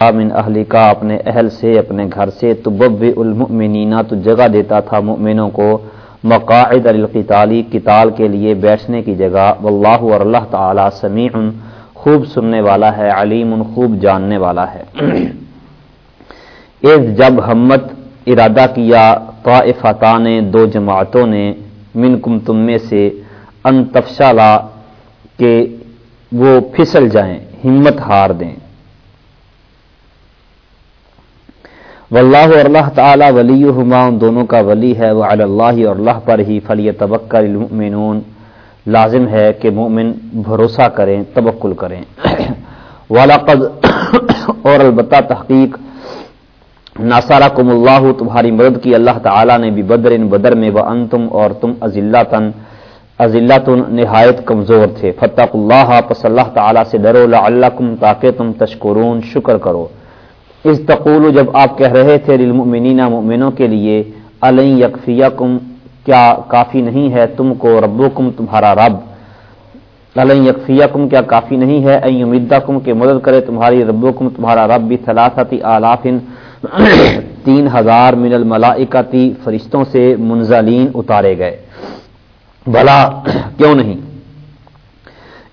من اہلی کا اپنے اہل سے، اپنے گھر سے تو بب المؤمنینا تو جگہ دیتا تھا مؤمنوں کو مقاعد القتالی کتال کے لیے بیٹھنے کی جگہ۔ واللہ اور اللہ تعالی سمیع، خوب سننے والا ہے، علیم، خوب جاننے والا ہے۔ اس جب ہمت ارادہ کیا طائفتہ نے دو جماعتوں نے منکم تم میں سے ان تفشالا، کہ وہ پھسل جائیں، ہمت ہار دیں۔ واللہ اور اللہ تعالی ولی ان دونوں کا ولی ہے، وہ اللہ اور اللہ پر ہی فلی تبکر المؤمنون۔ لازم ہے کہ مومن بھروسہ کریں تبکل کریں۔ ولاقد اور البتہ تحقیق ناسارا کم اللہ، تمہاری مدد کی اللہ تعالیٰ نے بھی بدر ان بدر میں وہ ان تم اور تم ازلہ تن ازلہ تن نہایت کمزور تھے۔ فتح اللہ، پس اللہ تعالیٰ سے ڈرو اللہ کم تاکہ تم تشکرون، شکر کرو۔ اس تقول جب آپ کہہ رہے تھے للمؤمنین مؤمنوں کے لیے علین یکفیکم؟ کیا کافی نہیں ہے تم کو، ربکم تمہارا رب. علین یکفیکم؟ کیا کافی نہیں ہے؟ این یمدکم کہ مدد کرے تمہاری ربکم، تمہارا رب بھی ثلاثتی آلاف تین ہزار من الملائکتی فرشتوں سے منزلین اتارے گئے۔ بھلا کیوں نہیں؟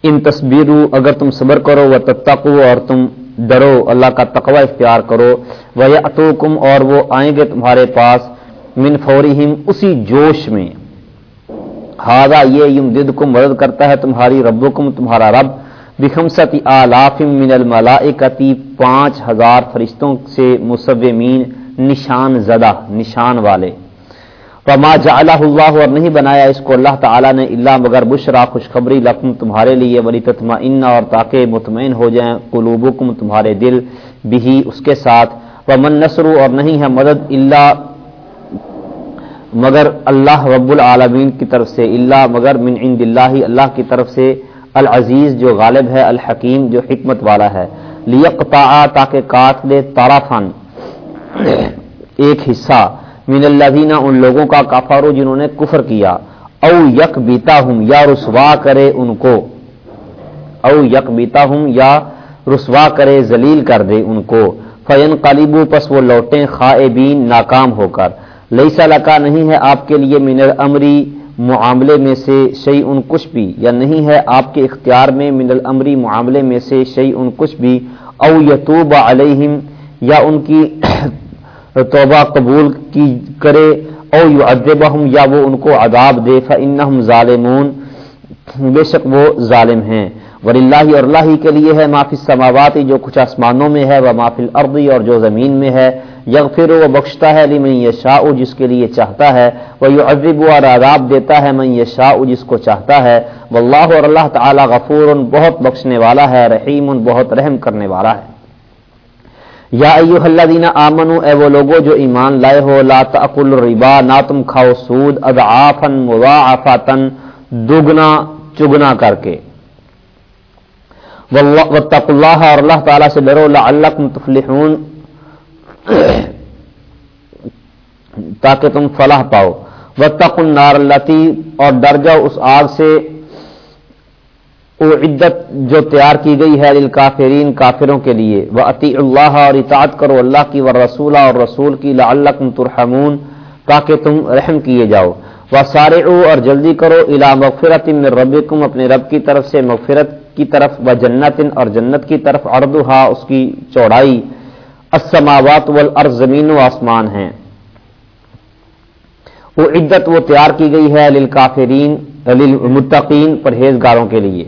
ان تصویروں اگر تم صبر کرو و تتقو اور تم ڈرو، اللہ کا تقوی اختیار کرو۔ وہ اور وہ آئیں گے تمہارے پاس۔ من فورہم اسی جوش میں۔ ہاضا یہ یم دد کو مدد کرتا ہے تمہاری ربکم، تمہارا رب۔ بخمسط آلاف من الملائکتی پانچ ہزار فرشتوں سے مصومین، نشان زدہ، نشان والے۔ وما جعلہ اللہ اور نہیں بنایا اس کو اللہ تعالیٰ نے اللہ مگر بشرا، خوشخبری لکم تمہارے لیے ولی تتما اور تاکہ مطمئن ہو جائیں، قلوبکم تمہارے دل بھی اس کے ساتھ۔ ومن نصر اور نہیں ہے مدد اللہ مگر اللہ رب العالمین کی طرف سے اللہ مگر من عند اللہ اللہ کی طرف سے۔ العزیز جو غالب ہے، الحکیم جو حکمت والا ہے۔ لیقطع تاکہ کاٹ دے تارافن ایک حصہ۔ من اللہ ان لوگوں کا کافارو جنہوں نے کفر کیا، او یک بیتا ہوں یا رسوا کرے ان کو۔ او یک بیتا ہوں یا رسوا کرے، ذلیل کر دے ان کو۔ فین قلیبو پس وہ لوٹیں خائبین، ناکام ہو کر۔ لئی لکا، نہیں ہے آپ کے لیے من الامری معاملے میں سے شعی ان کچھ بھی، یا نہیں ہے آپ کے اختیار میں من الامری معاملے میں سے شعی ان کچھ بھی۔ او یتوب علیہم، یا ان کی توبہ قبول کی کرے او یو یا وہ ان کو عذاب دے فانہم ظالمون۔ بے شک وہ ظالم ہیں۔ وللہ اور اللہ ہی کے لیے ہے معافی السماوات، جو کچھ آسمانوں میں ہے وہ معافی الارض، اور جو زمین میں ہے۔ یغفر و بخشتا ہے لمن یشاء، جس کے لیے چاہتا ہے۔ وہ یعذب اور عذاب دیتا ہے من یشاء، جس کو چاہتا ہے۔ واللہ اور اللہ تعالی غفور، بہت بخشنے والا ہے، رحیم، بہت رحم کرنے والا ہے۔ یا ایوہ الذین آمنو، اے وہ لوگو جو ایمان لائے ہو، لا تاکل ربا نہ تم کھاؤ سود، اضعافا مضاعفتا دگنا، چگنا کر کے۔ واتقوا اللہ اور اللہ تعالی سے ڈرو، لعلکم تفلحون۔ تاکہ تم فلاح پاؤ۔ واتقوا النار اللتی اور ڈر جاؤ اس آگ سے۔ وہ عدت جو تیار کی گئی ہے الکافرین کافروں کے لیے. وہ عطی اللہ اور اطاعت کرو اللہ کی و رسولہ اور رسول کی لعلکم ترحمون تاکہ تم رحم کیے جاؤ. وہ سارے اور جلدی کرو الا مغفرت من ربکم اپنے رب کی طرف سے مغفرت کی طرف و جنت اور جنت کی طرف اردوہا اس کی چوڑائی. السماوات والارض زمین و آسمان ہیں. وہ عدت وہ تیار کی گئی ہے للکافرین، للمتقین پرہیزگاروں کے لیے.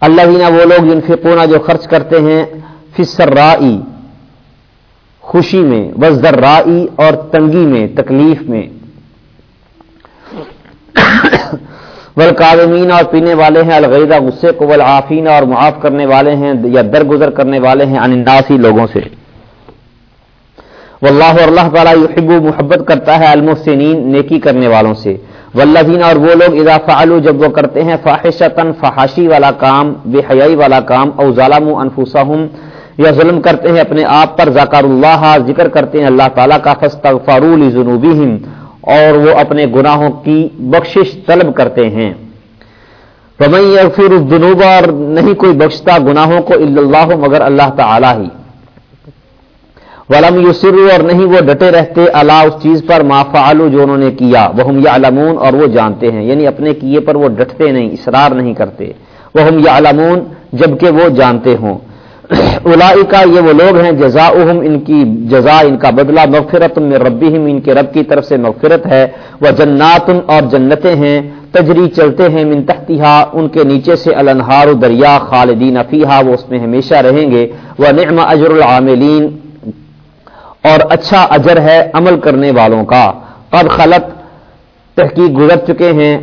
اللہ ہی وہ لوگ انفقونا جو خرچ کرتے ہیں فسر خوشی میں وزر اور تنگی میں، تکلیف میں۔ ولقادمین اور پینے والے ہیں الغیدہ غصے کو ولعافین اور معاف کرنے والے ہیں یا درگزر کرنے والے ہیں اننداسی لوگوں سے۔ واللہ اور اللہ تعالیٰ یحب محبت کرتا ہے المحسنین، نیکی کرنے والوں سے۔ والذین اور وہ لوگ اذا فعلوا، جب وہ کرتے ہیں فاحشتن فحاشی والا کام بے حیائی والا کام، او ظالموا انفسهم یا ظلم کرتے ہیں اپنے آپ پر ذکر اللہ ذکر کرتے ہیں اللہ تعالیٰ کا، فاستغفروا لذنوبهم اور وہ اپنے گناہوں کی بخشش، طلب کرتے ہیں۔ فمن یغفر الذنوب، اور نہیں کوئی بخشتا گناہوں کو الا اللہ، مگر اللہ تعالی ہی۔ ولم یسرو اور نہیں، وہ ڈٹے رہتے، اللہ اس چیز پر ما فعلو جو انہوں نے کیا وہ ہم یا اور وہ جانتے ہیں یعنی اپنے کیے پر وہ ڈٹتے نہیں، اصرار نہیں کرتے وہ ہم یا جبکہ وہ جانتے ہوں۔ الا یہ وہ لوگ ہیں جزا ان کی جزا، ان کا بدلہ مغفرت میں ربی ان کے رب کی طرف سے مغفرت ہے۔ وہ جنات اور جنتیں ہیں، تجری چلتے ہیں من تحتیہ ان کے نیچے سے الانہار دریا خالدین فیحا وہ اس میں ہمیشہ رہیں گے۔ وہ نعم اجر العاملین۔ اور اچھا اجر ہے عمل کرنے والوں کا۔ قد خلط تحقیق گزر چکے ہیں۔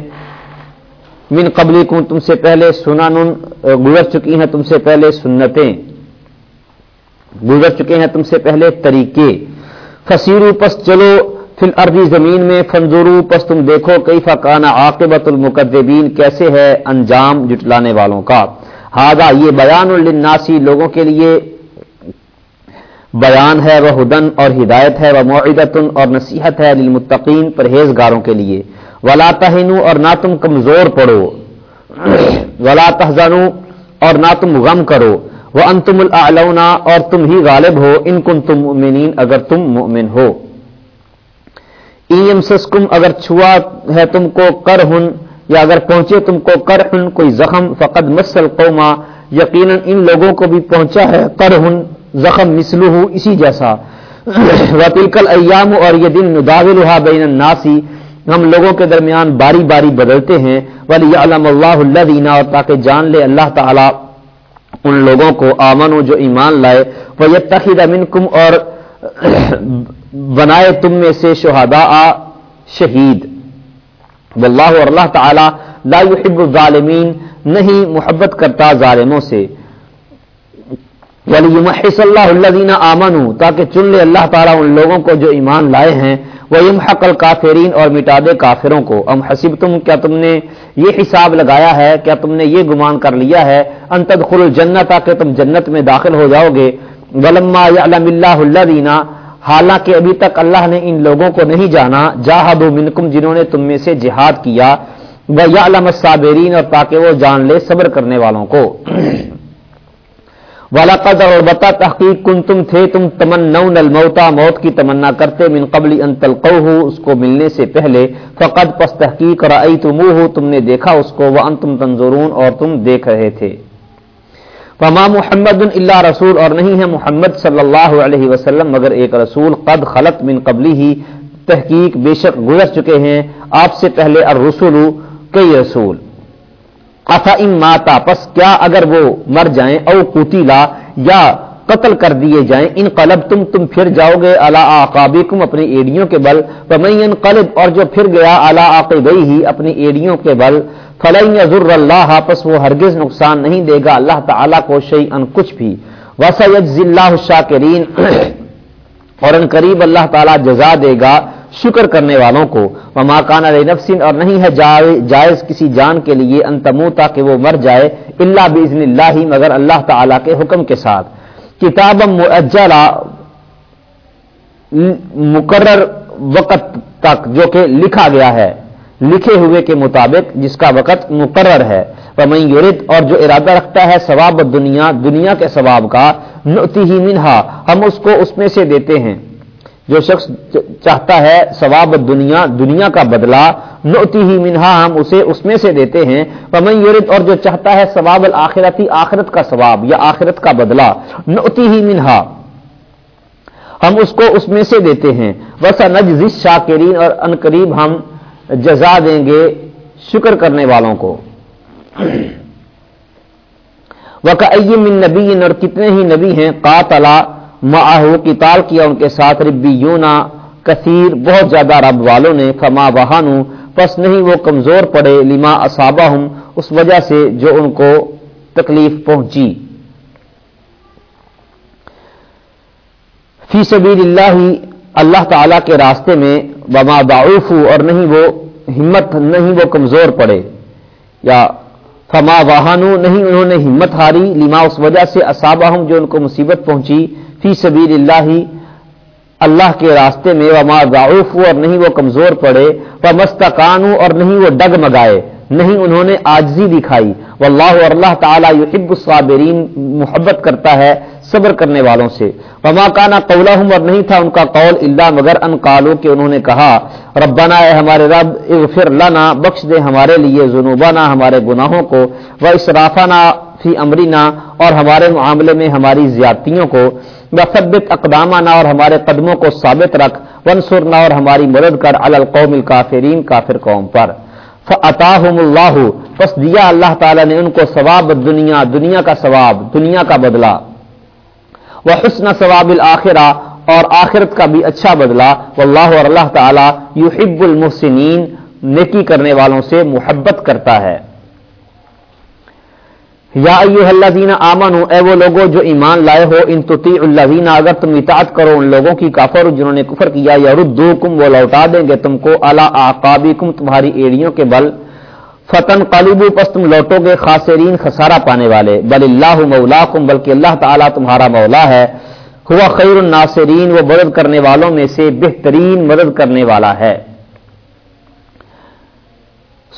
من قبلی کو تم سے پہلے سنن، گزر چکی ہیں تم سے پہلے سنتیں۔ گزر چکے ہیں تم سے پہلے طریقے۔ فصیرو پس چلو فل عربی زمین میں۔ فنزورو پس تم دیکھو کئی فقانہ عاقبت المقدبین کیسے ہے انجام جٹلانے والوں کا۔ ہاضا یہ بیان الناسی لوگوں کے لیے بیان ہے، وہ ہدن اور ہدایت ہے، وہ معدت اور نصیحت ہے للمتقین پرہیزگاروں کے لیے۔ ولا تہنو اور نہ تم کمزور پڑو۔ ولا تہزنو اور نہ تم غم کرو۔ وہ انتم العلونا اور تم ہی غالب ہو۔ ان کن تم مؤمنین اگر تم مؤمن ہو۔ ایم سسکم اگر چھوا ہے تم کو کر ہن یا اگر پہنچے تم کو کر ہن کوئی زخم، فقد مسل قوما یقیناً ان لوگوں کو بھی پہنچا ہے کر ہن زخم مسلو اسی جیسا۔ وطلکل ایام اور یہ دن نداول بین الناسی ہم لوگوں کے درمیان باری باری بدلتے ہیں۔ ولی علم اللہ اللہ دینا اور تاکہ جان لے اللہ تعالی ان لوگوں کو آمن جو ایمان لائے۔ وہ یہ تخید امن اور بنائے تم میں سے شہدا شہید۔ واللہ اور اللہ تعالی لا يحب الظالمین نہیں محبت کرتا ظالموں سے۔ ولی محص اللہ اللہ آمن تاکہ چن لے اللہ تعالیٰ ان لوگوں کو جو ایمان لائے ہیں وہ ام الکافرین اور مٹا دے کافروں کو۔ ام حسب تم کیا تم نے یہ حساب لگایا ہے؟ کیا تم نے یہ گمان کر لیا ہے؟ انتد خل الجنت تاکہ تم جنت میں داخل ہو جاؤ گے ولما یعلم اللہ اللہ حالانکہ ابھی تک اللہ نے ان لوگوں کو نہیں جانا۔ جاہد منکم، جنہوں نے تم میں سے جہاد کیا۔ وہ یا علم صابرین اور تاکہ وہ جان لے صبر کرنے والوں کو۔ والا قدر اور بتا تحقیق کن تم تھے، تم تمنا الموتا موت کی تمنا کرتے من قبل ان تلقو اس کو ملنے سے پہلے، فقد پس تحقیق رائی تم تم نے دیکھا اس کو وہ ان تم تنظرون، اور تم دیکھ رہے تھے۔ فما محمد اللہ رسول، اور نہیں ہے محمد صلی اللہ علیہ وسلم، مگر ایک رسول، قد خلط من قبلی ہی تحقیق بے شک گزر چکے ہیں۔ آپ سے پہلے الرسول کئی رسول۔ افا ماتا، پس کیا اگر وہ مر جائیں، او کوتیلا یا قتل کر دیے جائیں ان قلب تم تم پھر جاؤ گے اللہ آقابی اپنی ایڑیوں کے بل فمین قلب اور جو پھر گیا اللہ آقب ہی اپنی ایڑیوں کے بل فلئی ضر اللہ، پس وہ ہرگز نقصان نہیں دے گا، اللہ تعالیٰ کو شعی ان کچھ بھی۔ وسعز اللہ شاکرین اور ان قریب اللہ تعالیٰ جزا دے گا۔ شکر کرنے والوں کو، وما کان علی نفسن اور نہیں ہے جائز کسی جان کے لیے انتمو تاکہ وہ مر جائے اللہ بزن اللہ مگر اللہ تعالی کے حکم کے ساتھ۔ کتاب مقرر وقت تک، جو کہ لکھا گیا ہے، لکھے ہوئے کے مطابق، جس کا وقت مقرر ہے۔ یورد اور جو ارادہ رکھتا ہے ثواب دنیا دنیا کے ثواب کا نتی ہی منہا، ہم اس کو اس میں سے دیتے ہیں۔ جو شخص چاہتا ہے ثواب دنیا دنیا کا بدلہ نوتی ہی منہا، ہم اسے اس میں سے دیتے ہیں۔ پمن یورت اور جو چاہتا ہے ثواب الآخرتی آخرت کا ثواب یا آخرت کا بدلہ۔ نوتی ہی منہا۔ ہم اس کو اس میں سے دیتے ہیں۔ وسا نجز شاکرین اور ان قریب ہم جزا دیں گے شکر کرنے والوں کو۔ وکیم نبی، اور کتنے ہی نبی ہیں، قاتلا معاہو کتال کیا ان کے ساتھ ربیونا کثیر، بہت زیادہ رب والوں نے، فما بہانو، پس نہیں وہ کمزور پڑے، لما اصابہ اس وجہ سے جو ان کو تکلیف پہنچی۔ فی سبیل اللہ اللہ تعالی کے راستے میں، وما دعوف اور نہیں وہ ہمت، نہیں وہ کمزور پڑے۔ یا فما واہانو نہیں انہوں نے ہمت ہاری، لما اس وجہ سے اصابہ جو ان کو مصیبت پہنچی۔ فی سبیل اللہ اللہ کے راستے میں وہ اور نہیں وہ کمزور پڑے، وہ مستقانو اور نہیں وہ ڈگ مگائے، نہیں انہوں نے آجزی دکھائی۔ واللہ اور اللہ تعالیٰ یحب الصابرین، محبت کرتا ہے صبر کرنے والوں سے۔ وما کانا قولا اور نہیں تھا ان کا قول اللہ مگر ان قالو کہ انہوں نے کہا، ربنا اے ہمارے رب، اغفر لنا، بخش دے ہمارے لیے ذنوبنا، ہمارے گناہوں کو و اسرافنا فی امرینا اور ہمارے معاملے میں ہماری زیادتیوں کو۔ وثبت اقدامنا اور ہمارے قدموں کو ثابت رکھ ونصرنا اور ہماری مدد کر، علی القوم الکافرین، کافر قوم پر۔ فعطاہم اللہ پس دیا اللہ تعالی نے ان کو ثواب دنیا دنیا کا ثواب، دنیا کا بدلہ۔ وہ حسن ثواب الآخرہ، اور آخرت کا بھی اچھا بدلہ۔ واللہ اور اللہ تعالی یحب المحسنین، نیکی کرنے والوں سے محبت کرتا ہے۔ یا الذین آمنو، اے وہ لوگوں جو ایمان لائے ہو، ان تطیع الذین، اگر تم اطاعت کرو ان لوگوں کی کافر جنہوں نے کفر کیا یا ردوکم وہ لوٹا دیں گے تم کو اعلی آقابکم تمہاری ایڑیوں کے بل۔ فتن قالبو پس تم لوٹو گے خاصرین خسارہ پانے والے۔ بل اللہ مولاکم، بلکہ اللہ تعالیٰ تمہارا مولا ہے۔ ہوا خیر الناصرین، وہ مدد کرنے والوں میں سے بہترین مدد کرنے والا ہے۔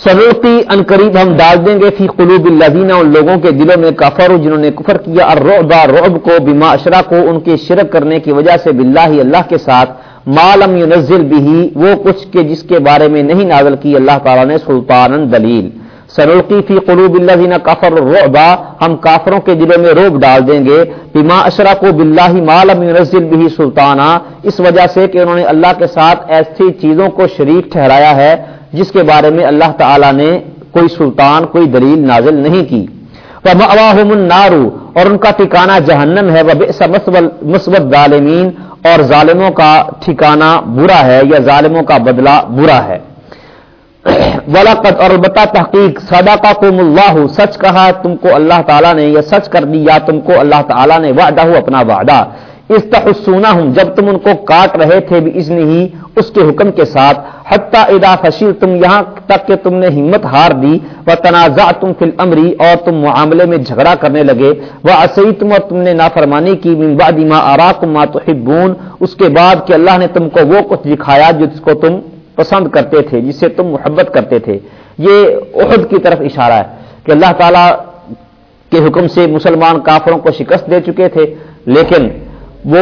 سلوتی ان قریب ہم ڈال دیں گے فی قلوب الذین ان لوگوں کے دلوں میں کفر جنہوں نے کفر کیا، الرعب، رعب کو، بما اشرا کو، ان کے شرک کرنے کی وجہ سے باللہ اللہ کے ساتھ مالم ينزل بھی وہ کچھ کے جس کے بارے میں نہیں نازل کی، اللہ تعالیٰ نے سلطان دلیل۔ سلوقی فی قلوب الذین کفر الرعب، ہم کافروں کے دلوں میں روب ڈال دیں گے۔ بما اشرا کو، باللہ مالم ينزل بھی سلطانہ اس وجہ سے کہ انہوں نے اللہ کے ساتھ ایسی چیزوں کو شریک ٹھہرایا ہے۔ جس کے بارے میں اللہ تعالی نے کوئی سلطان، کوئی دلیل نازل نہیں کی۔ النارو اور ان کا ٹھکانہ جہنم ہے۔ وَبِئْسَ مثبت ظالمین اور ظالموں کا ٹھکانہ برا ہے یا ظالموں کا بدلہ برا ہے۔ ولاقت اور البتہ تحقیق سدا کا سچ کہا تم کو اللہ تعالیٰ نے، یا سچ کر دیا تم کو اللہ تعالیٰ نے وعدہ ہو اپنا وعدہ۔ استحسونا ہوں جب تم ان کو کاٹ رہے تھے بھی اس ہی، اس کے حکم کے ساتھ، حتیٰ ادا فشیل تم یہاں تک کہ تم نے ہمت ہار دی وہ تنازع تم فل امری اور تم معاملے میں جھگڑا کرنے لگے وہ اصعی تم اور تم نے نافرمانی کی، من بعد ما آراکم ما تحبون، اس کے بعد کہ اللہ نے تم کو وہ کچھ دکھایا جس کو تم پسند کرتے تھے جس سے تم محبت کرتے تھے۔ یہ عہد کی طرف اشارہ ہے کہ اللہ تعالی کے حکم سے مسلمان کافروں کو شکست دے چکے تھے، لیکن وہ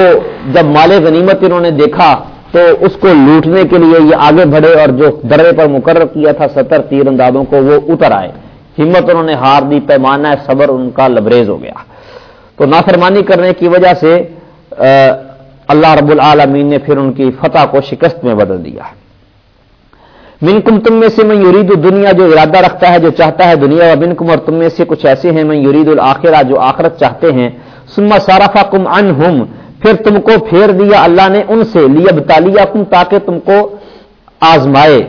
جب مال غنیمت انہوں نے دیکھا تو اس کو لوٹنے کے لیے یہ آگے بڑھے اور جو درے پر مقرر کیا تھا ستر تیر اندازوں کو وہ اتر آئے۔ ہمت انہوں نے ہار دی، پیمانہ، صبر، ان کا لبریز ہو گیا۔ تو نافرمانی کرنے کی وجہ سے اللہ رب العالمین نے پھر ان کی فتح کو شکست میں بدل دیا۔ من کم تم میں سے میں یورید دنیا جو ارادہ رکھتا ہے، جو چاہتا ہے دنیا، و بن کم اور تم میں سے کچھ ایسے ہیں، میں یورید الآخرہ جو آخرت چاہتے ہیں۔ سما سارفا کم ان پھر تم کو پھیر دیا اللہ نے ان سے لیب تالیا کم تاکہ تم کو آزمائے۔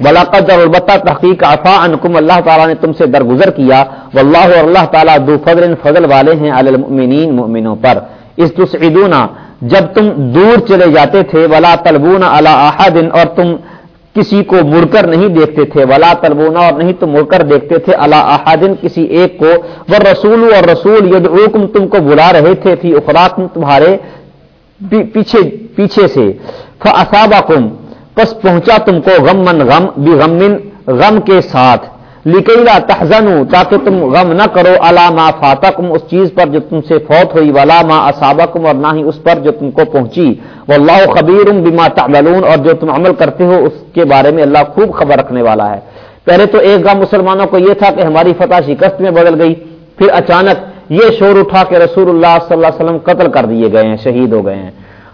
ولاقت اور البتہ تحقیق آفا انکم اللہ تعالیٰ نے تم سے درگزر کیا۔ واللہ اور اللہ تعالیٰ دو فضل فضل والے ہیں المؤمنین، مؤمنوں پر۔ اس تسعدونا جب تم دور چلے جاتے تھے، ولا تلبون علی احد اور تم کسی کو مڑ کر نہیں دیکھتے تھے، ولا تلبونا اور نہیں تو مڑ کر دیکھتے تھے اللہ احادن کسی ایک کو وہ رسول اور رسول یدعوکم، تم کو بلا رہے تھے، فی اخراکم تمہارے پیچھے پیچھے سے۔ فاصابکم، پس پہنچا تم کو غم من غم بغم غمن غم کے ساتھ۔ لکیلا تحزن تاکہ تم غم نہ کرو اللہ ما فاتکم، اس چیز پر جو تم سے فوت ہوئی، ولا ما اصابکم، اور نہ ہی اس پر جو تم کو پہنچی۔ واللہ خبیر بما تعملون، اور جو تم عمل کرتے ہو، اس کے بارے میں اللہ خوب خبر رکھنے والا ہے۔ پہلے تو ایک غم مسلمانوں کو یہ تھا کہ ہماری فتح شکست میں بدل گئی، پھر اچانک یہ شور اٹھا کہ رسول اللہ صلی اللہ علیہ وسلم قتل کر دیے گئے ہیں، شہید ہو گئے ہیں۔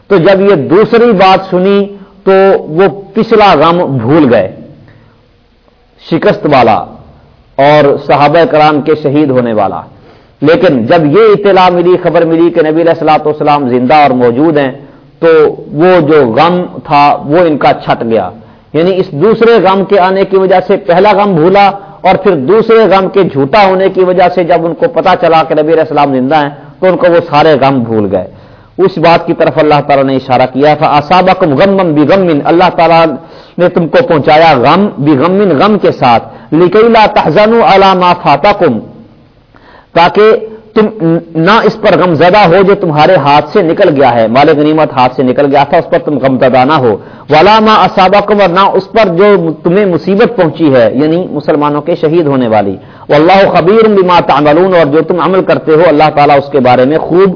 تو جب یہ دوسری بات سنی، تو وہ پچھلا غم بھول گئے۔ شکست والا اور صحابہ کرام کے شہید ہونے والا۔ لیکن جب یہ اطلاع ملی، خبر ملی کہ نبی علیہ السلاۃ والسلام زندہ اور موجود ہیں، تو وہ جو غم تھا، وہ ان کا چھٹ گیا۔ یعنی اس دوسرے غم کے آنے کی وجہ سے پہلا غم بھولا اور پھر دوسرے غم کے جھوٹا ہونے کی وجہ سے جب ان کو پتا چلا کہ نبی علیہ السلام زندہ ہیں، تو ان کو وہ سارے غم بھول گئے۔ اس بات کی طرف اللہ تعالیٰ نے اشارہ کیا تھا آسابکم غم بھی غم اللہ تعالیٰ نے تم کو پہنچایا غم بھی غم کے ساتھ۔ لکیلا تحزن علامہ فاتا کم تاکہ تم نہ اس پر غم زدہ ہو جو تمہارے ہاتھ سے نکل گیا ہے مال غنیمت ہاتھ سے نکل گیا تھا، اس پر تم غم زدہ نہ ہو۔ ولاما اسابقم اور نہ اس پر جو تمہیں مصیبت پہنچی ہے یعنی مسلمانوں کے شہید ہونے والی۔ اللہ خبیر بما تعملون، اور جو تم عمل کرتے ہو، اللہ تعالیٰ اس کے بارے میں خوب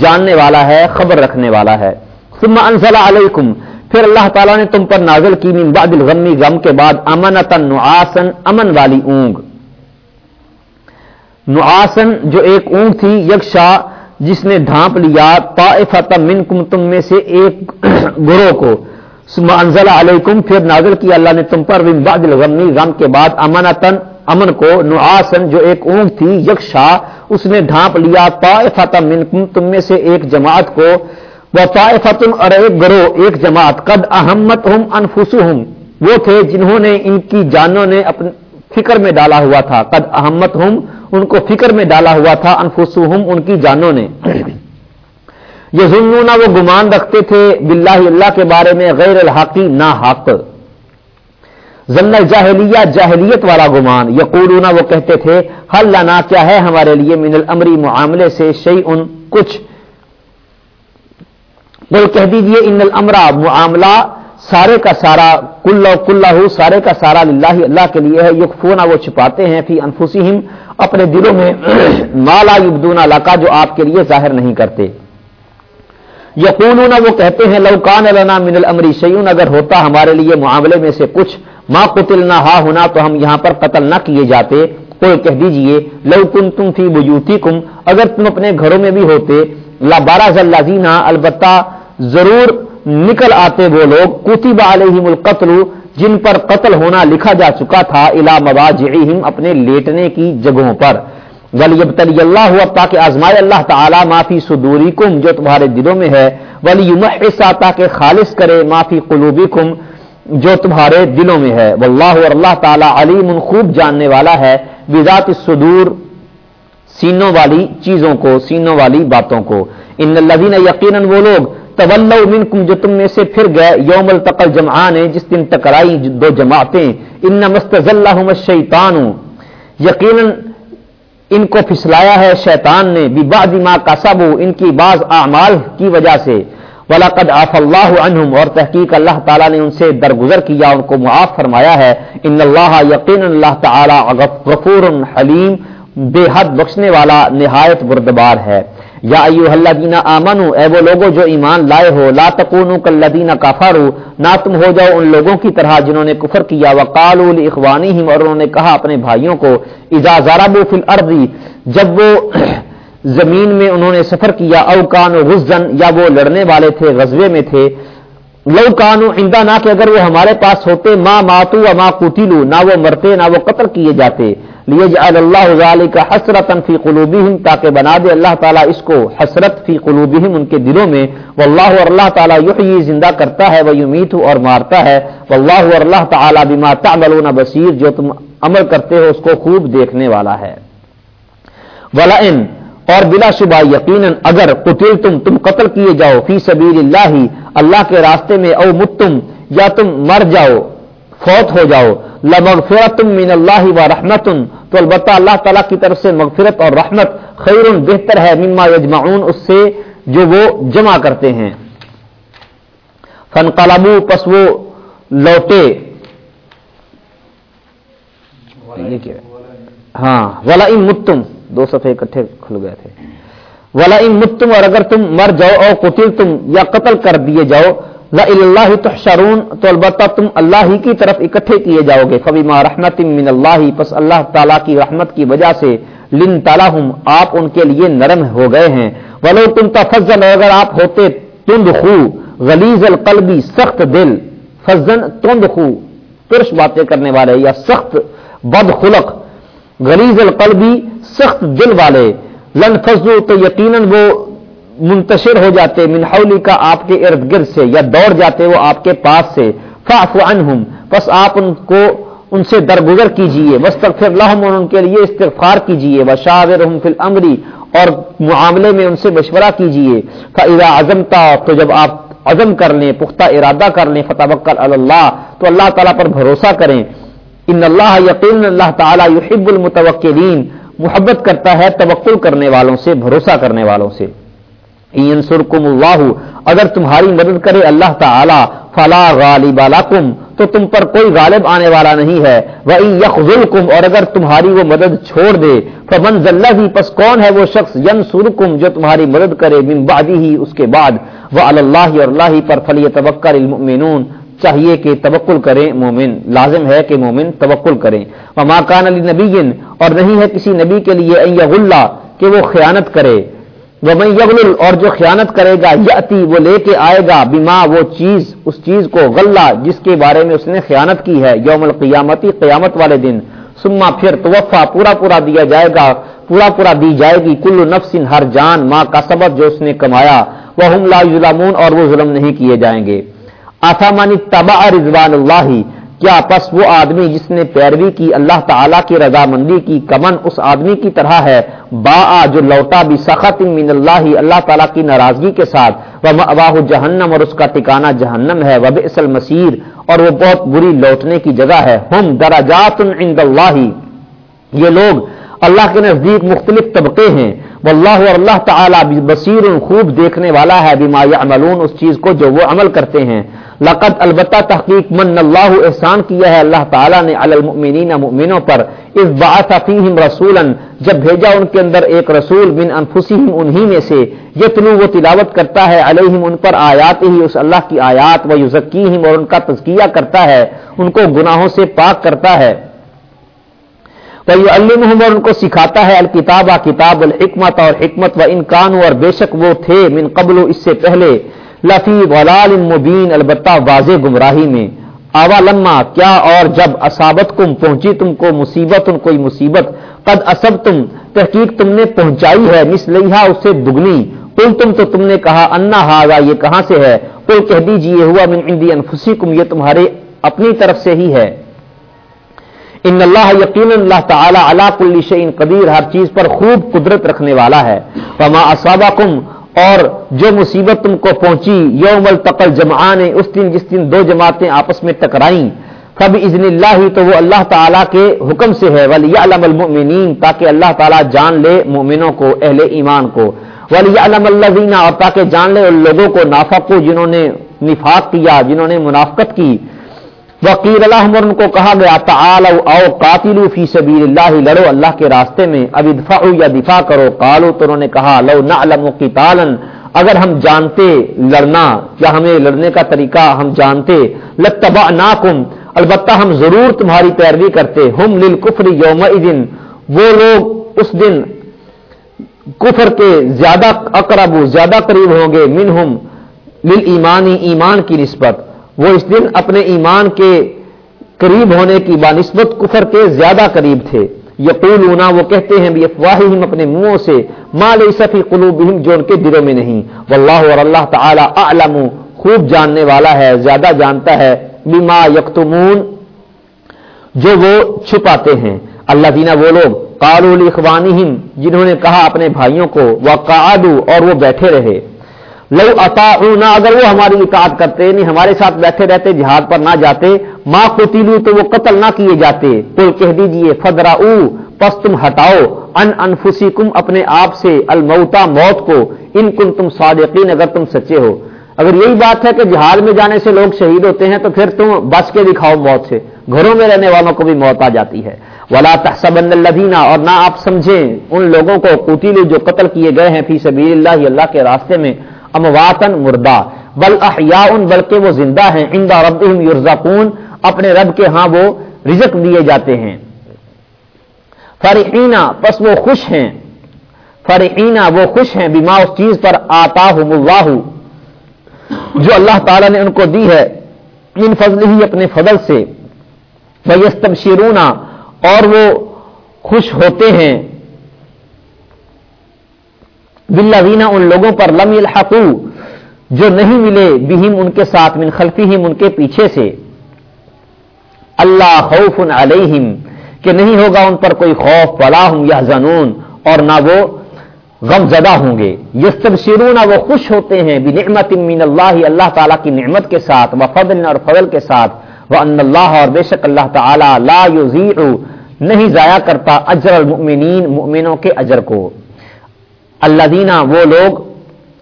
جاننے والا ہے، خبر رکھنے والا ہے۔ ثم انزل علیکم پھر اللہ تعالیٰ نے تم پر نازل کی من بعد الغمی غم کے بعد امنتن نعاسن امن والی اونگ۔ نعاسن جو ایک اونگ تھی، یکشا، جس نے ڈھانپ لیا طائفت منکم، تم میں سے ایک گروہ کو۔ ثم انزل علیکم، پھر نازل کی اللہ نے تم پر من بعد الغمی غم کے بعد امنتن امن کو۔ نعاسن جو ایک اونگ تھی، یکشا، اس نے ڈھانپ لیا طائفت منکم، تم میں سے ایک جماعت کو۔ طائفت اور ایک گروہ، ایک جماعت، قد احمت ہم انفس وہ تھے جنہوں نے ان کی جانوں نے اپنے فکر میں ڈالا ہوا تھا۔ قد احمت ہم ان کو فکر میں ڈالا ہوا تھا۔ انفس ان کی جانوں نے۔ یہ ظلم وہ گمان رکھتے تھے، باللہ اللہ کے بارے میں غیر الحقی نہ حق ضلع جاہلیہ جاہلیت والا گمان۔ یقولون، وہ کہتے تھے، حل لانا کیا ہے ہمارے لیے من الامری معاملے سے شعی ان کچھ بول کہہ دیجیے ان المرا معاملہ سارے کا سارا کل کلّہ سارے کا سارا اللہ اللہ کے لیے ہے یقفونا وہ چھپاتے ہیں فی انفسہم، اپنے دلوں میں مالا یبدون لکا جو آپ کے لیے ظاہر نہیں کرتے۔ یقولون، وہ کہتے ہیں لوکان لنا من الامری شیون اگر ہوتا ہمارے لیے معاملے میں سے کچھ، ما قتل نہ ہا ہونا تو ہم یہاں پر قتل نہ کیے جاتے۔ کوئی کہہ دیجیے، لو کن تم فی بجوتی اگر تم اپنے گھروں میں بھی ہوتے لا بارہ البتہ ضرور نکل آتے وہ لوگ، کتب علیہم القتل، جن پر قتل ہونا لکھا جا چکا تھا الا مواجعہم اپنے لیٹنے کی جگہوں پر۔ ولیبتلی اللہ ہوا تاکہ آزمائے اللہ تعالی معافی صدوری جو تمہارے دلوں میں ہے۔ ولی تاکہ خالص کرے معافی قلوبی کم جو تمہارے دلوں میں ہے۔ واللہ اور اللہ تعالی علیم، خوب جاننے والا ہے۔ بذات الصدور، سینوں والی چیزوں کو، سینوں والی باتوں کو۔ ان الذین یقینا وہ لوگ تولو منکم جو تم میں سے پھر گئے، یوم التقل جمعان جس دن ٹکرائی دو جماعتیں ان مستزلہم الشیطان، یقینا ان کو پھسلایا ہے شیطان نے بعد ما کسبوا، ان کی بعض اعمال کی وجہ سے۔ ولاقد آف اللہ عنہم اور تحقیق اللہ تعالیٰ نے ان سے درگزر کیا، ان کو معاف فرمایا ہے۔ ان اللہ یقین اللہ تعالیٰ غفور حلیم، بے حد بخشنے والا نہایت بردبار ہے۔ یا ایو الذین آمنو، اے وہ لوگوں جو ایمان لائے ہو، لا تکونو کالذین کفروا نہ تم ہو جاؤ ان لوگوں کی طرح جنہوں نے کفر کیا، وقالوا لاخوانہم اور انہوں نے کہا اپنے بھائیوں کو، اذا ضربوا فی الارض، جب وہ زمین میں انہوں نے سفر کیا، او کانو غزن، یا وہ لڑنے والے تھے، غزوے میں تھے، لو کانو عندہ نہ کہ اگر وہ ہمارے پاس ہوتے، ما ماتو و ما قتلوا، نہ وہ مرتے، نہ وہ قتل کیے جاتے۔ لیجعل اللہ ذالک حسرتا فی قلوبہم تاکہ بنا دے اللہ تعالی اس کو حسرت فی قلوبہم ان کے دلوں میں۔ واللہ اور اللہ تعالی یحیی، زندہ کرتا ہے و یمیت اور مارتا ہے۔ واللہ اور اللہ تعالی بما تعملون بصیر، جو تم عمل کرتے ہو اس کو خوب دیکھنے والا ہے۔ ولئن، اور بلا شبہ، یقیناً اگر قتل تم تم قتل کیے جاؤ، فی سبیل اللہ اللہ کے راستے میں او متم یا تم مر جاؤ، فوت ہو جاؤ۔ لمغفرت من اللہ و رحمت تو البتہ اللہ تعالیٰ کی طرف سے مغفرت اور رحمت خیر بہتر ہے مما یجمعون اس سے جو وہ جمع کرتے ہیں۔ فن قلبو پس وہ لوٹے۔ ہاں ولا متم۔ دو صفحے اکٹھے کھل گئے تھے۔ ولا متم اور اگر تم مر جاؤ اور قتل تم یا قتل کر دیے جاؤ اللہ تحشرون، تو البتہ تم اللہ ہی کی طرف اکٹھے کیے جاؤ گے۔ فبیما رحمت من اللہ، پس اللہ تعالیٰ کی رحمت کی وجہ سے لن تالا آپ ان کے لیے نرم ہو گئے ہیں۔ ولو تم تفضل اگر آپ ہوتے تند خو غلیز القلبی سخت دل۔ فضن تند خو، ترش باتیں کرنے والے یا سخت بد خلق۔ غلیز القلبی سخت دل والے۔ لن فضو تو یقیناً وہ منتشر ہو جاتے، من حولی کا آپ کے ارد گرد سے یا دوڑ جاتے وہ آپ کے پاس سے فاف عنہم، بس آپ ان کو، ان سے درگزر کیجیے وستغفر لهم اور ان کے لیے استغفار کیجیے، وشاورهم فی الامر اور معاملے میں ان سے مشورہ کیجیے، فاذا عزمتا، تو جب آپ عزم کر لیں، پختہ ارادہ کر لیں، فتوکل علی اللہ، تو اللہ تعالی پر بھروسہ کریں۔ ان اللہ یقین، اللہ تعالی یحب المتوکلین، محبت کرتا ہے توقل کرنے والوں سے، بھروسہ کرنے والوں سے۔ سرکم اللہ اگر تمہاری مدد کرے اللہ تعالی، فلا غالب لکم تو تم پر کوئی غالب آنے والا نہیں ہے۔ وہ یخم اور اگر تمہاری وہ مدد چھوڑ دے، فمن ذلہ پس کون ہے وہ شخص ینسرکم جو تمہاری مدد کرے من بعدی ہی اس کے بعد؟ وہ اللہ اور اللہ پر فلی توکر المؤمنون، چاہیے کہ توکل کریں مومن۔ لازم ہے کہ مومن توکل کریں۔ وما کان علی اور نہیں ہے کسی نبی کے لیے اللہ کہ وہ خیانت کرے۔ میں یغل اور جو خیانت کرے گا یتی وہ لے کے آئے گا بیما وہ چیز، اس چیز کو غلہ جس کے بارے میں اس نے خیانت کی ہے، یوم القیامتی، قیامت والے دن۔ سما پھر توفا، پورا پورا دیا جائے گا، پورا پورا دی جائے گی، کل نفس، ہر جان ماں کا سبب جو اس نے کمایا۔ وہ ہم لا ظلمون اور وہ ظلم نہیں کیے جائیں گے۔ آسامانی تبا رضوان اللہ کیا پس وہ آدمی جس نے پیروی کی، اللہ تعالیٰ کی رضامندی کی، کمن اس آدمی کی طرح ہے؟ با آ جو لوٹا بھی سخت من اللہ اللہ تعالیٰ کی ناراضگی کے ساتھ۔ وہ جہنم، اور اس کا ٹکانا جہنم ہے۔ وب اصل مسیر اور وہ بہت بری لوٹنے کی جگہ ہے۔ ہم دراجات عند اللہ۔ یہ لوگ اللہ کے نزدیک مختلف طبقے ہیں۔ واللہ اور اللہ تعالیٰ بصیر خوب دیکھنے والا ہے۔ بیما عملون اس چیز کو جو وہ عمل کرتے ہیں۔ لقد البتہ تحقیق من اللہ احسان کیا ہے، اللہ تعالیٰ نے المؤمنین مؤمنوں پر اس باعث فیہم رسولا، جب بھیجا ان کے اندر ایک رسول من انفسہم، انہی میں سے یتنو وہ تلاوت کرتا ہے علیہم، ان پر آیات ہی، اس اللہ کی آیات و یزکیہم، اور ان کا تزکیہ کرتا ہے، ان کو گناہوں سے پاک کرتا ہے۔ وَيُعَلِّمُهُمْ، اور ان کو سکھاتا ہے الکتاب کتاب الحکمت، اور حکمت و انکان اور بے شک وہ تھے من قبل، اس سے پہلے۔ لفی غلال مبین، البتہ واضح گمراہی میں۔ آوا لما، کیا اور جب اسابت کم پہنچی تم کو مصیبت ان کوئی مصیبت۔ قد اسب تم تحقیق تم نے پہنچائی ہے مس لہا اس سے دگنی۔ کل تم تو تم نے کہا، انا ہاگا یہ کہاں سے ہے؟ کل کہہ دیجیے ہوا من عندی انفسکم، یہ تمہارے اپنی طرف سے ہی ہے۔ ان اللہ یقین اللہ تعالی علا کل شعین قدیر، ہر چیز پر خوب قدرت رکھنے والا ہے۔ فما اسابکم اور جو مصیبت تم کو پہنچی، یوم التقل جمعان اس دن جس دن دو جماعتیں آپس میں ٹکرائیں فب عزن اللہ تو وہ اللہ تعالیٰ کے حکم سے ہے ولی علم المؤمنین تاکہ اللہ تعالیٰ جان لے مومنوں کو، اہل ایمان کو۔ ولی علم اللہ اور تاکہ جان لے ان لوگوں کو نافق کو جنہوں نے نفاق کیا، جنہوں نے منافقت کی۔ وکیل اللہ ان کو کہا گیا تعالو او قاتلو فی سبیل اللہ لڑو اللہ کے راستے میں، اب ادفع یا دفاع کرو۔ قالو تو انہوں نے کہا، لو نعلم قتالا، اگر ہم جانتے لڑنا یا ہمیں لڑنے کا طریقہ ہم جانتے لتبعناکم البتہ ہم ضرور تمہاری پیروی کرتے۔ ہم للکفر یومئذ، وہ لوگ اس دن کفر کے زیادہ اقرب زیادہ قریب ہوں گے۔ منہم للایمانی، ایمان کی نسبت۔ وہ اس دن اپنے ایمان کے قریب ہونے کی بانسبت کفر کے زیادہ قریب تھے۔ یقول وہ کہتے ہیں بھی افواہم اپنے منہوں سے مال صفی قلوبہم، جو ان کے دلوں میں نہیں۔ واللہ اور اللہ تعالی اعلم، خوب جاننے والا ہے، زیادہ جانتا ہے۔ بما یکتمون، جو وہ چھپاتے ہیں۔ اللہ دینا وہ لوگ، قالوا لاخوانہم جنہوں نے کہا اپنے بھائیوں کو، وقعدوا، اور وہ بیٹھے رہے۔ لو اتا اگر وہ ہماری اطاعت کرتے نہیں ہمارے ساتھ بیٹھے رہتے، جہاد پر نہ جاتے ماں کو تو وہ قتل نہ کیے جاتے تو کہہ دیجیے فدرا پس تم ہٹاؤ ان انفسی کم اپنے آپ سے، الموتا، موت کو، ان کن تم صادقین، اگر تم سچے ہو۔ اگر یہی بات ہے کہ جہاد میں جانے سے لوگ شہید ہوتے ہیں، تو پھر تم بچ کے دکھاؤ موت سے۔ گھروں میں رہنے والوں کو بھی موت آ جاتی ہے۔ ولا تحسب الدینہ اور نہ آپ سمجھیں ان لوگوں کو کوتیلو جو قتل کیے گئے ہیں فی سبیل اللہ اللہ کے راستے میں۔ امواتن مردہ، بل احیاء بلکہ وہ زندہ ہیں اندا ربهم یرزقون، اپنے رب کے ہاں وہ رزق دیے جاتے ہیں۔ فرحینا پس وہ خوش ہیں۔ فرحینا وہ خوش ہیں بیما اس چیز پر آتا اللہ۔ جو اللہ تعالی نے ان کو دی ہے ان فضل ہی اپنے فضل سے۔ وہ اور وہ خوش ہوتے ہیں۔ بلّینا ان لوگوں پر لم الحقو جو نہیں ملے بہم ان کے ساتھ من خلفیم ان کے پیچھے سے۔ اللہ خوف علیہم، کہ نہیں ہوگا ان پر کوئی خوف بلا ہوں یا زنون اور نہ وہ غم زدہ ہوں گے۔ یس شیرون وہ خوش ہوتے ہیں، بنعمت من اللہ اللہ تعالیٰ کی نعمت کے ساتھ، و فضل اور فضل کے ساتھ۔ وہ ان اللہ، اور بے شک اللہ تعالیٰ لا یزیع نہیں ضائع کرتا اجر المؤمنین، مؤمنوں کے اجر کو۔ اللہ دینا وہ لوگ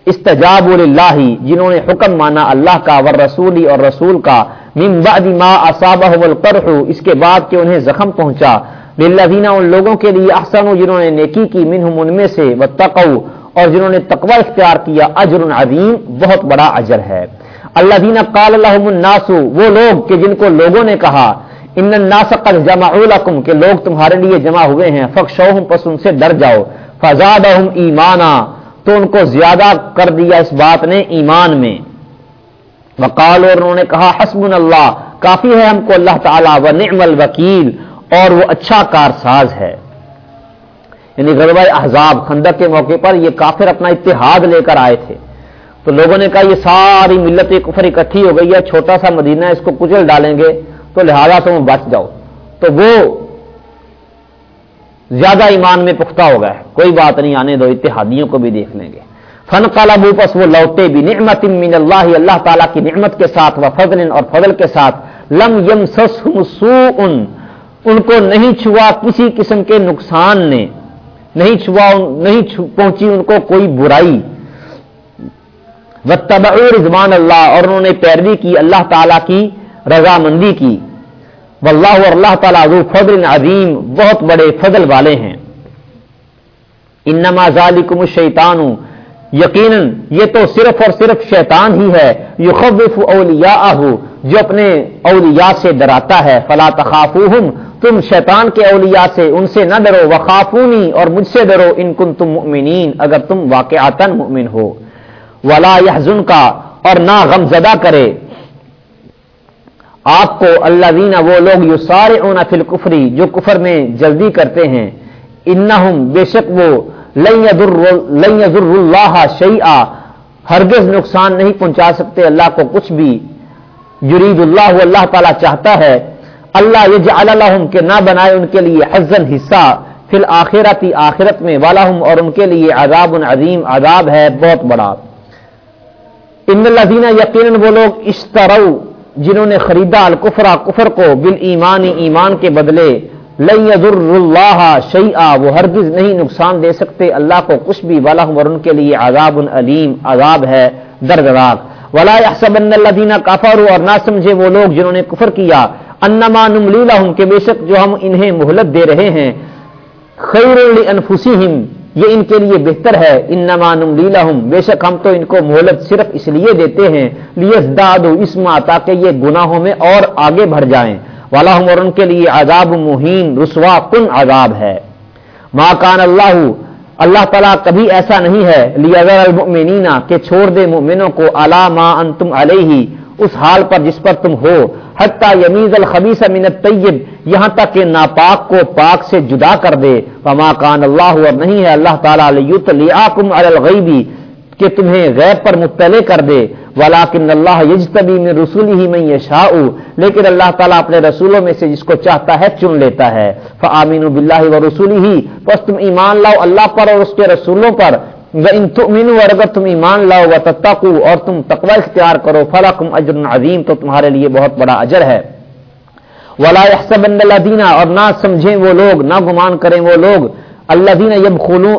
استجاب اللہ جنہوں نے حکم مانا اللہ کا ور رسولی اور رسول کا، من بعد ما اصابہ القرح، اس کے بعد کہ انہیں زخم پہنچا۔ للذین، ان لوگوں کے لیے احسن جنہوں نے نیکی کی، منہم ان میں سے وتقوا اور جنہوں نے تقوی اختیار کیا، اجر عظیم، بہت بڑا اجر ہے۔ اللہ دینا قال الحم الناس، وہ لوگ کہ جن کو لوگوں نے کہا، ان الناس قد جمعوا لكم کہ لوگ تمہارے لیے جمع ہوئے ہیں فخشوہم پس ان سے ڈر جاؤ۔ فزادہم ایمانا، تو ان کو زیادہ کر دیا اس بات نے ایمان میں۔ وقال اور انہوں نے کہا حسب اللہ، کافی ہے ہم کو اللہ تعالیٰ، و نعم الوکیل، اور وہ اچھا کارساز ہے۔ یعنی غلبہ احزاب، خندق کے موقع پر یہ کافر اپنا اتحاد لے کر آئے تھے۔ تو لوگوں نے کہا، یہ ساری ملت کفر اکٹھی ہو گئی ہے، چھوٹا سا مدینہ اس کو کچل ڈالیں گے، تو لہذا تم بچ جاؤ۔ تو وہ زیادہ ایمان میں پختہ ہو گئے۔ کوئی بات نہیں، آنے دو، اتحادیوں کو بھی دیکھ لیں گے۔ فن کالا بوپس وہ لوٹے بھی۔ نعمت من اللہ اللہ تعالیٰ کی نعمت کے ساتھ، و فضل اور فضل کے ساتھ۔ لم یم ان کو نہیں چھوا کسی قسم کے نقصان نے۔ نہیں چھوا، نہیں پہنچی ان کو کوئی برائی۔ و تب رضوان اللہ۔ اور انہوں نے پیروی کی، اللہ تعالیٰ کی رضامندی کی۔ واللہ اور اللہ تعالیٰ ذو فضل عظیم بہت بڑے فضل والے ہیں۔ انما ذالکم الشیطان، یقیناً یہ تو صرف اور صرف شیطان ہی ہے، یخوف اولیاءہ جو اپنے اولیاء سے ڈراتا ہے۔ فلا تخافوہم، تم شیطان کے اولیاء سے ان سے نہ ڈرو، وخافونی اور مجھ سے ڈرو، ان کن تم مؤمنین، اگر تم واقعات مؤمن ہو۔ ولا یحزن کا اور نہ غم زدہ کرے۔ آپ کو اللہ دینا وہ لوگ یو سارے اونا فل کفری جو کفر میں جلدی کرتے ہیں ان بے شک وہ اللہ شعی ہرگز نقصان نہیں پہنچا سکتے، اللہ کو کچھ بھی یرید اللہ اللہ تعالیٰ چاہتا ہے۔ اللہ یہ الحم کے نہ بنائے ان کے لیے حزن حصہ۔ فی الآخرتی آخرت میں والا اور ان کے لیے عذاب عظیم، عذاب ہے بہت بڑا۔ ان اللہ یقیناً وہ لوگ اشترو جنہوں نے خریدا الکفرا کفر کو بال ایمانی ایمان کے بدلے اللہ شعیٰ وہ ہرگز نہیں نقصان دے سکتے، اللہ کو کچھ بھی والا اور ان کے لیے عذاب علیم، عذاب ہے، دردناک۔ ولا سب اللہ کافر اور نہ سمجھے وہ لوگ جنہوں نے کفر کیا۔ انما نملی کے بے شک جو ہم انہیں مہلت دے رہے ہیں، خیر انفسیم یہ ان کے لیے بہتر ہے۔ ان نمان بے شک ہم تو ان کو مہلت صرف اس لیے دیتے ہیں لیس داد اسما، تاکہ یہ گناہوں میں اور آگے بڑھ جائیں۔ والا ہم اور ان کے لیے عذاب مہین، رسوا کن عذاب ہے۔ ماں کان اللہ اللہ تعالیٰ کبھی ایسا نہیں ہے۔ لی المؤمنین، کہ چھوڑ دے مومنوں کو الا ما انتم علیہ اس حال پر جس پر تم ہو۔ حتیٰ یمیز الخبیس من الطیب، یہاں تک کہ ناپاک کو پاک سے جدا کر دے۔ فما کان اللہ، اور نہیں ہے اللہ تعالیٰ لیتلیاکم علی الغیبی کہ تمہیں غیب پر مطلع کر دے۔ ولیکن اللہ یجتبی من رسول ہی من یشاء، لیکن اللہ تعالیٰ اپنے رسولوں میں سے جس کو چاہتا ہے چن لیتا ہے۔ فآمینوا باللہ ورسولہ پس تم ایمان لاؤ اللہ پر اور اس کے رسولوں پر۔ ان اور اگر تم ایمان لاؤ و تتقو اور تم تقوی اختیار کرو فلکم اجر عظیم تو تمہارے لیے بہت بڑا اجر ہے۔ ولا يحسبن الذين، اور نہ سمجھیں وہ لوگ، نہ گمان کریں وہ لوگ۔ الذين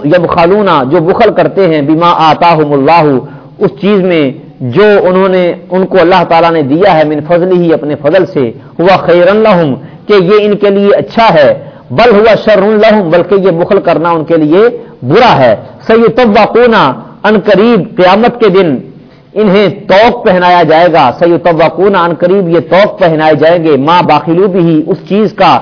يبخلون، جو بخل کرتے ہیں، بما آتاهم الله۔ اس چیز میں جو انہوں نے، ان کو اللہ تعالی نے دیا ہے، من فضل ہی اپنے فضل سے۔ ہوا خیر لهم، کہ یہ ان کے لیے اچھا ہے۔ بل ہوا شر لهم بلکہ یہ بخل کرنا ان کے لیے برا ہے۔ سید ان قریب قیامت کے دن انہیں توق پہنایا جائے گا۔ سید ان قریب یہ توق پہنائے جائیں گے۔ ماں باخلو بھی اس چیز کا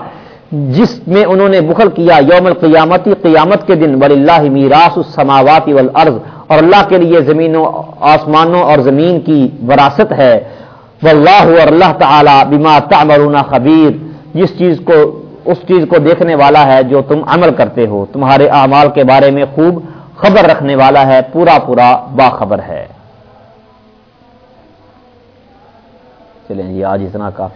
جس میں انہوں نے بخل کیا یوم القیامتی، قیامت کے دن۔ بل اللہ میراث السماوات والارض اور اللہ کے لیے زمینوں، آسمانوں اور زمین کی وراثت ہے۔ واللہ اور اللہ تعالی بما تعملون خبیر جس چیز کو اس چیز کو دیکھنے والا ہے جو تم عمل کرتے ہو۔ تمہارے اعمال کے بارے میں خوب خبر رکھنے والا ہے، پورا پورا باخبر ہے۔ چلیں جی آج اتنا کافی